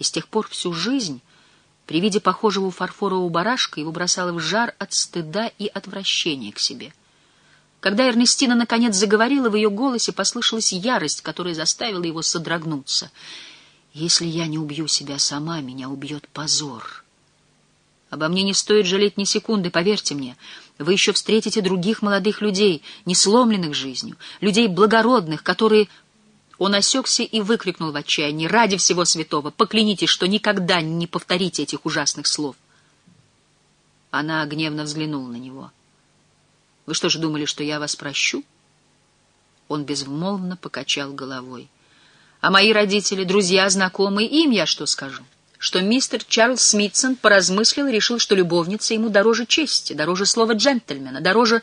И с тех пор всю жизнь при виде похожего фарфорового барашка его бросало в жар от стыда и отвращения к себе. Когда Эрнестина наконец заговорила, в ее голосе послышалась ярость, которая заставила его содрогнуться. «Если я не убью себя сама, меня убьет позор». Обо мне не стоит жалеть ни секунды, поверьте мне. Вы еще встретите других молодых людей, не сломленных жизнью, людей благородных, которые... Он осекся и выкрикнул в отчаянии. «Ради всего святого! Поклянитесь, что никогда не повторите этих ужасных слов!» Она гневно взглянула на него. «Вы что же думали, что я вас прощу?» Он безмолвно покачал головой. «А мои родители, друзья, знакомые, им я что скажу?» что мистер Чарльз Смитсон поразмыслил и решил, что любовница ему дороже чести, дороже слова джентльмена, дороже...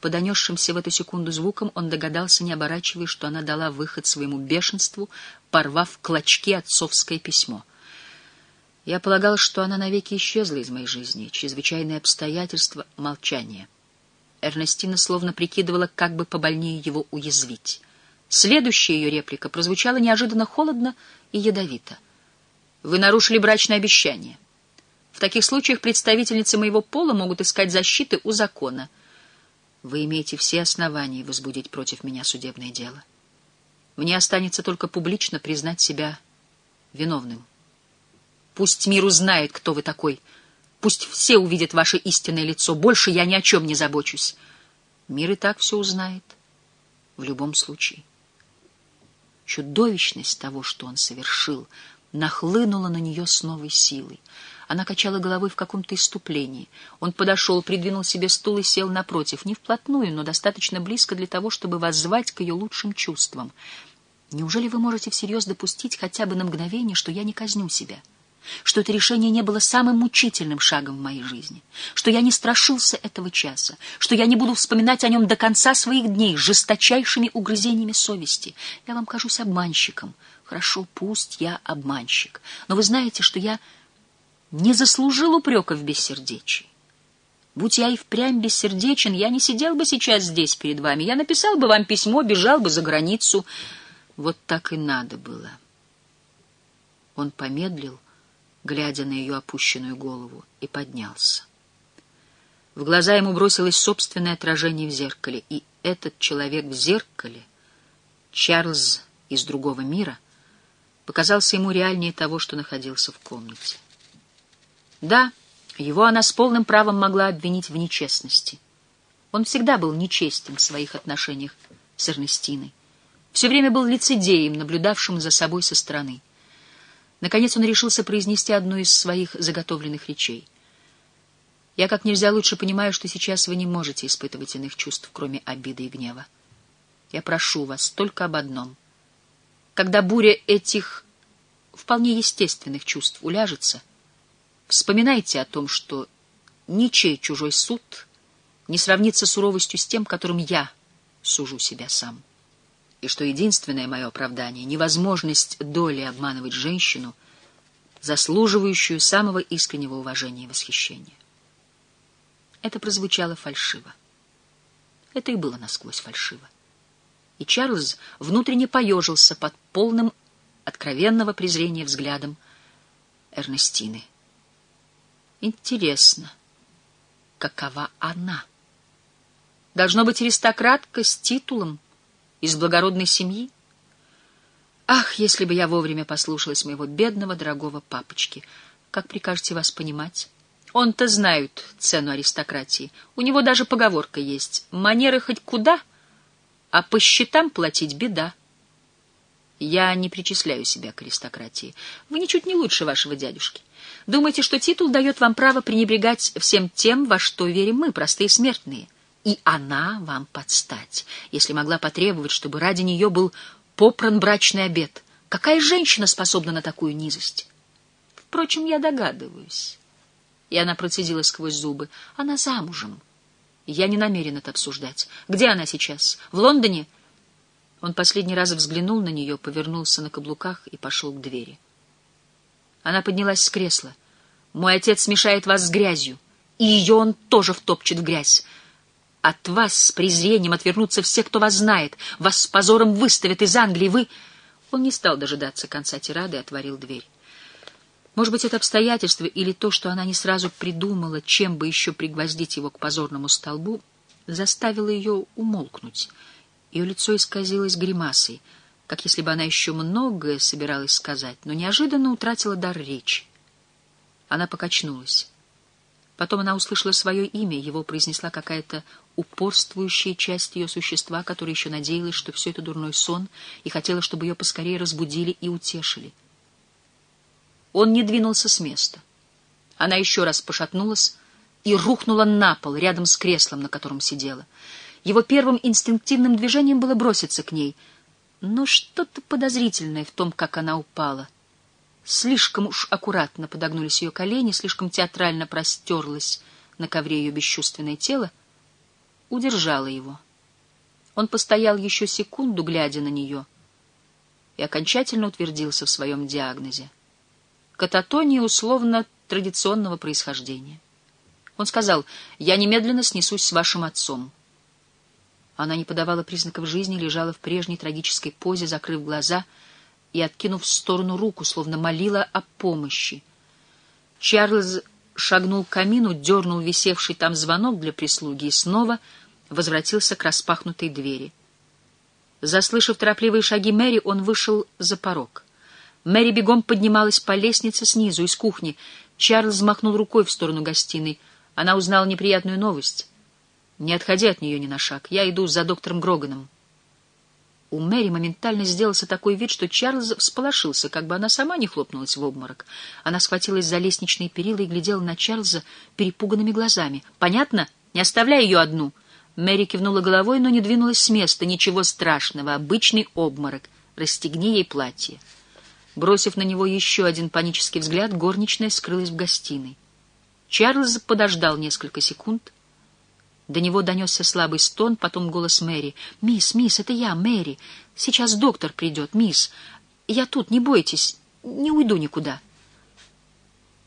По донесшимся в эту секунду звуком он догадался, не оборачиваясь, что она дала выход своему бешенству, порвав клочки отцовское письмо. Я полагал, что она навеки исчезла из моей жизни. Чрезвычайные обстоятельства — молчание. Эрнестина словно прикидывала, как бы побольнее его уязвить. Следующая ее реплика прозвучала неожиданно холодно и ядовито — вы нарушили брачное обещание. В таких случаях представительницы моего пола могут искать защиты у закона. Вы имеете все основания возбудить против меня судебное дело. Мне останется только публично признать себя виновным. Пусть мир узнает, кто вы такой. Пусть все увидят ваше истинное лицо. Больше я ни о чем не забочусь. Мир и так все узнает. В любом случае. Чудовищность того, что он совершил — нахлынула на нее с новой силой. Она качала головой в каком-то иступлении. Он подошел, придвинул себе стул и сел напротив, не вплотную, но достаточно близко для того, чтобы воззвать к ее лучшим чувствам. «Неужели вы можете всерьез допустить хотя бы на мгновение, что я не казню себя?» что это решение не было самым мучительным шагом в моей жизни, что я не страшился этого часа, что я не буду вспоминать о нем до конца своих дней с жесточайшими угрызениями совести. Я вам кажусь обманщиком, Хорошо, пусть я обманщик, но вы знаете, что я не заслужил упрека в. Будь я и впрямь бессердечен, я не сидел бы сейчас здесь перед вами. Я написал бы вам письмо, бежал бы за границу. Вот так и надо было. Он помедлил, глядя на ее опущенную голову, и поднялся. В глаза ему бросилось собственное отражение в зеркале, и этот человек в зеркале, Чарльз из другого мира — показался ему реальнее того, что находился в комнате. Да, его она с полным правом могла обвинить в нечестности. Он всегда был нечестен в своих отношениях с Эрнестиной. Все время был лицедеем, наблюдавшим за собой со стороны. Наконец он решился произнести одну из своих заготовленных речей. «Я как нельзя лучше понимаю, что сейчас вы не можете испытывать иных чувств, кроме обиды и гнева. Я прошу вас только об одном — когда буря этих вполне естественных чувств уляжется, вспоминайте о том, что ничей чужой суд не сравнится суровостью с тем, которым я сужу себя сам. И что единственное мое оправдание — невозможность доли обманывать женщину, заслуживающую самого искреннего уважения и восхищения. Это прозвучало фальшиво. Это и было насквозь фальшиво и Чарльз внутренне поежился под полным откровенного презрения взглядом Эрнестины. Интересно, какова она? Должно быть аристократка с титулом, из благородной семьи? Ах, если бы я вовремя послушалась моего бедного, дорогого папочки! Как прикажете вас понимать? Он-то знает цену аристократии. У него даже поговорка есть. Манеры хоть куда — а по счетам платить беда. Я не причисляю себя к аристократии. Вы ничуть не лучше вашего дядюшки. Думаете, что титул дает вам право пренебрегать всем тем, во что верим мы, простые смертные. И она вам подстать, если могла потребовать, чтобы ради нее был попран брачный обед. Какая женщина способна на такую низость? Впрочем, я догадываюсь. И она процедила сквозь зубы. Она замужем. Я не намерен это обсуждать. Где она сейчас? В Лондоне? Он последний раз взглянул на нее, повернулся на каблуках и пошел к двери. Она поднялась с кресла. «Мой отец смешает вас с грязью, и ее он тоже втопчет в грязь. От вас с презрением отвернутся все, кто вас знает. Вас с позором выставят из Англии. Вы...» Он не стал дожидаться конца тирады и отворил дверь. Может быть, это обстоятельство или то, что она не сразу придумала, чем бы еще пригвоздить его к позорному столбу, заставило ее умолкнуть. Ее лицо исказилось гримасой, как если бы она еще многое собиралась сказать, но неожиданно утратила дар речи. Она покачнулась. Потом она услышала свое имя, его произнесла какая-то упорствующая часть ее существа, которая еще надеялась, что все это дурной сон, и хотела, чтобы ее поскорее разбудили и утешили. Он не двинулся с места. Она еще раз пошатнулась и рухнула на пол рядом с креслом, на котором сидела. Его первым инстинктивным движением было броситься к ней, но что-то подозрительное в том, как она упала. Слишком уж аккуратно подогнулись ее колени, слишком театрально простерлось на ковре ее бесчувственное тело, удержала его. Он постоял еще секунду, глядя на нее, и окончательно утвердился в своем диагнозе кататония условно традиционного происхождения. Он сказал, «Я немедленно снесусь с вашим отцом». Она не подавала признаков жизни, лежала в прежней трагической позе, закрыв глаза и откинув в сторону руку, словно молила о помощи. Чарльз шагнул к камину, дернул висевший там звонок для прислуги и снова возвратился к распахнутой двери. Заслышав торопливые шаги Мэри, он вышел за порог. Мэри бегом поднималась по лестнице снизу, из кухни. Чарльз взмахнул рукой в сторону гостиной. Она узнала неприятную новость. «Не отходи от нее ни на шаг. Я иду за доктором Гроганом». У Мэри моментально сделался такой вид, что Чарльз всполошился, как бы она сама не хлопнулась в обморок. Она схватилась за лестничные перила и глядела на Чарльза перепуганными глазами. «Понятно? Не оставляй ее одну!» Мэри кивнула головой, но не двинулась с места. «Ничего страшного. Обычный обморок. Расстегни ей платье». Бросив на него еще один панический взгляд, горничная скрылась в гостиной. Чарльз подождал несколько секунд. До него донесся слабый стон, потом голос Мэри. «Мисс, мисс, это я, Мэри. Сейчас доктор придет, мисс. Я тут, не бойтесь, не уйду никуда».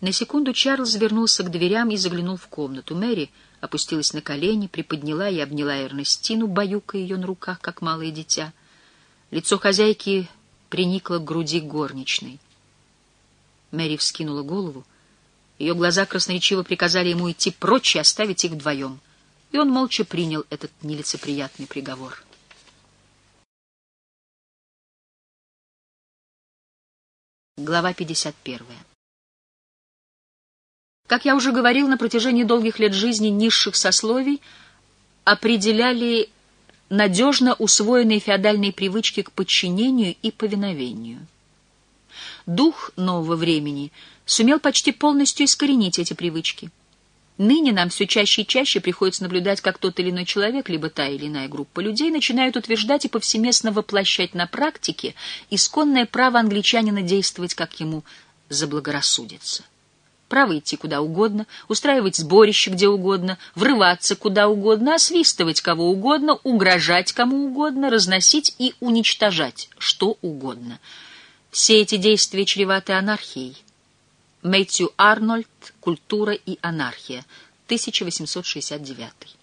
На секунду Чарльз вернулся к дверям и заглянул в комнату. Мэри опустилась на колени, приподняла и обняла Эрнестину, баюкая ее на руках, как малое дитя. Лицо хозяйки приникла к груди горничной. Мэри вскинула голову. Ее глаза красноречиво приказали ему идти прочь и оставить их вдвоем. И он молча принял этот нелицеприятный приговор. Глава 51. Как я уже говорил, на протяжении долгих лет жизни низших сословий определяли надежно усвоенные феодальные привычки к подчинению и повиновению. Дух нового времени сумел почти полностью искоренить эти привычки. Ныне нам все чаще и чаще приходится наблюдать, как тот или иной человек, либо та или иная группа людей начинают утверждать и повсеместно воплощать на практике исконное право англичанина действовать, как ему заблагорассудится право идти куда угодно, устраивать сборище где угодно, врываться куда угодно, освистывать кого угодно, угрожать кому угодно, разносить и уничтожать что угодно. Все эти действия чреваты анархией. Мэтью Арнольд «Культура и анархия», 1869